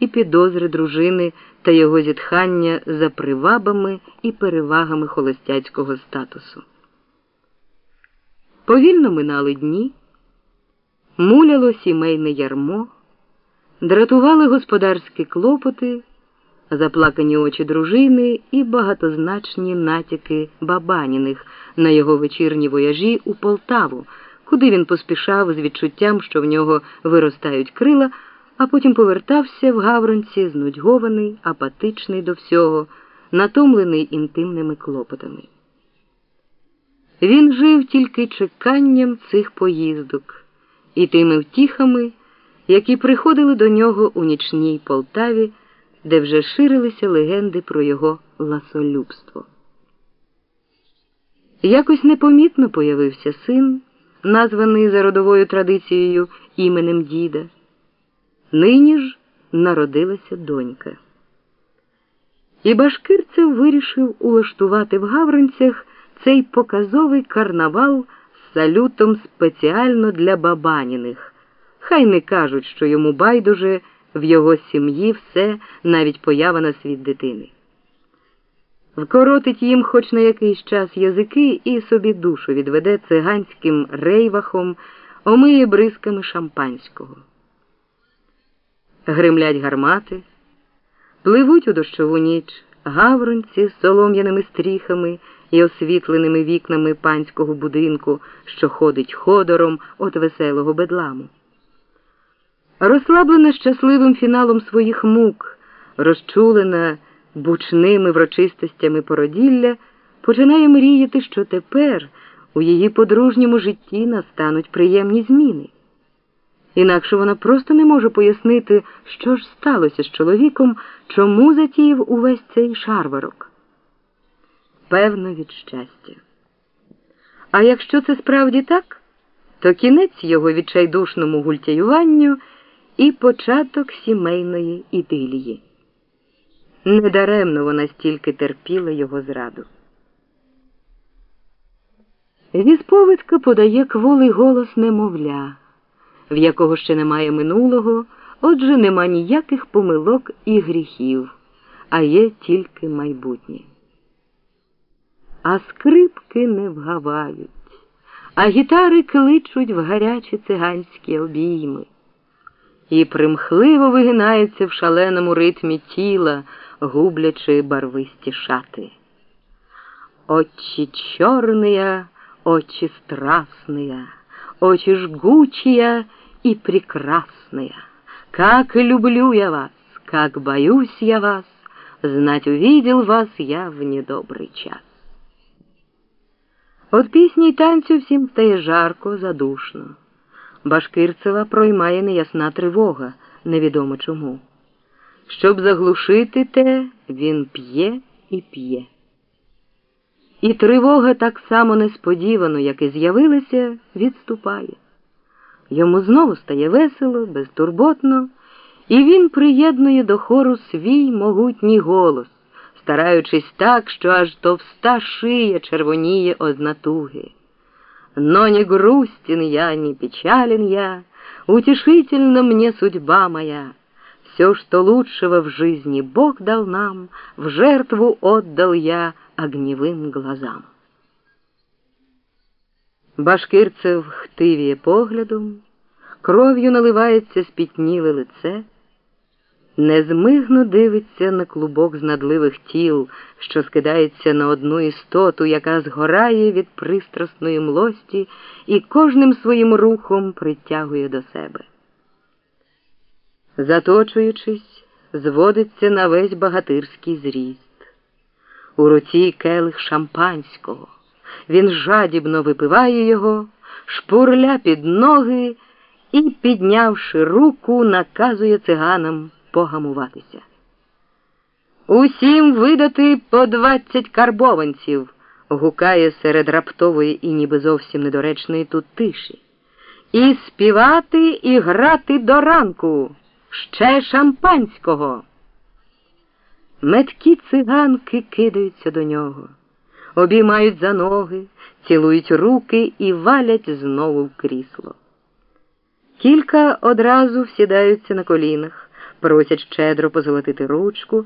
і підозри дружини та його зітхання за привабами і перевагами холостяцького статусу. Повільно минали дні, муляло сімейне ярмо, дратували господарські клопоти, заплакані очі дружини і багатозначні натяки Бабаніних на його вечірні вояжі у Полтаву, куди він поспішав з відчуттям, що в нього виростають крила, а потім повертався в Гавронці знудьгований, апатичний до всього, натомлений інтимними клопотами. Він жив тільки чеканням цих поїздок і тими втіхами, які приходили до нього у нічній Полтаві, де вже ширилися легенди про його ласолюбство. Якось непомітно появився син, названий за родовою традицією іменем діда. Нині ж народилася донька. І Башкирцев вирішив улаштувати в Гавринцях цей показовий карнавал з салютом спеціально для Бабаніних. Хай не кажуть, що йому байдуже в його сім'ї все, навіть поява на світ дитини. Вкоротить їм хоч на якийсь час язики і собі душу відведе циганським рейвахом, омиє бризками шампанського. Гримлять гармати, пливуть у дощову ніч гавронці з солом'яними стріхами і освітленими вікнами панського будинку, що ходить ходором от веселого бедламу. Розслаблена щасливим фіналом своїх мук, розчулена бучними врочистостями породілля, починає мріяти, що тепер у її подружньому житті настануть приємні зміни. Інакше вона просто не може пояснити, що ж сталося з чоловіком, чому затіяв увесь цей шарварок. Певно, від щастя. А якщо це справді так, то кінець його відчайдушному гультяюванню і початок сімейної ідилії. Недаремно вона стільки терпіла його зраду. Вісповидка подає кволий голос немовля, в якого ще немає минулого, отже, нема ніяких помилок і гріхів, а є тільки майбутнє. А скрипки не вгавають, а гітари кличуть в гарячі циганські обійми і примхливо вигинається в шаленому ритмі тіла, гублячи барвисті шати. Очі чорные, очі страстные, очі жгучие и прекрасные. Как люблю я вас, как боюсь я вас, знать увидел вас я в недобрий час. От пісні й танцю всім стає жарко, задушно. Башкирцева проймає неясна тривога, невідомо чому. Щоб заглушити те, він п'є і п'є. І тривога так само несподівано, як і з'явилася, відступає. Йому знову стає весело, безтурботно, і він приєднує до хору свій могутній голос, стараючись так, що аж товста шия червоніє ознатуги. Но не грустен я, не печален я, Утешительна мне судьба моя. Все, что лучшего в жизни Бог дал нам, В жертву отдал я огневым глазам. Башкирцев хтивіє поглядом, кров'ю наливається спітніле лице незмигно дивиться на клубок знадливих тіл, що скидається на одну істоту, яка згорає від пристрасної млості і кожним своїм рухом притягує до себе. Заточуючись, зводиться на весь багатирський зріст. У руці келих шампанського. Він жадібно випиває його, шпурля під ноги і, піднявши руку, наказує циганам погамуватися. Усім видати по двадцять карбованців, гукає серед раптової і ніби зовсім недоречної тут тиші. І співати, і грати до ранку, ще шампанського. Меткі циганки кидаються до нього, обіймають за ноги, цілують руки і валять знову в крісло. Кілька одразу всідаються на колінах просять щедро позолотити ручку.